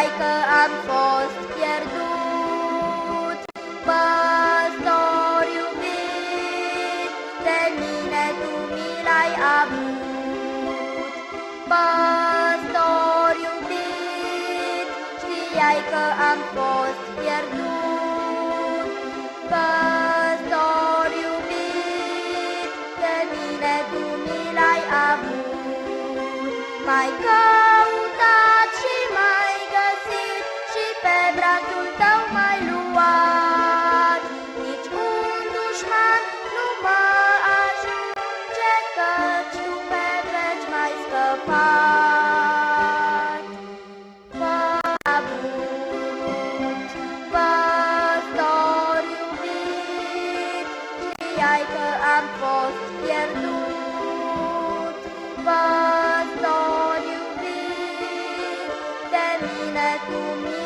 am fost pierdut. Păstor iubit, de mine tu mi l-ai avut. Păstor iubit, știai că am fost pierdut. Păstor iubit, de mine tu mi l-ai avut. Mai că Păstoriu vii, de mine tu mine.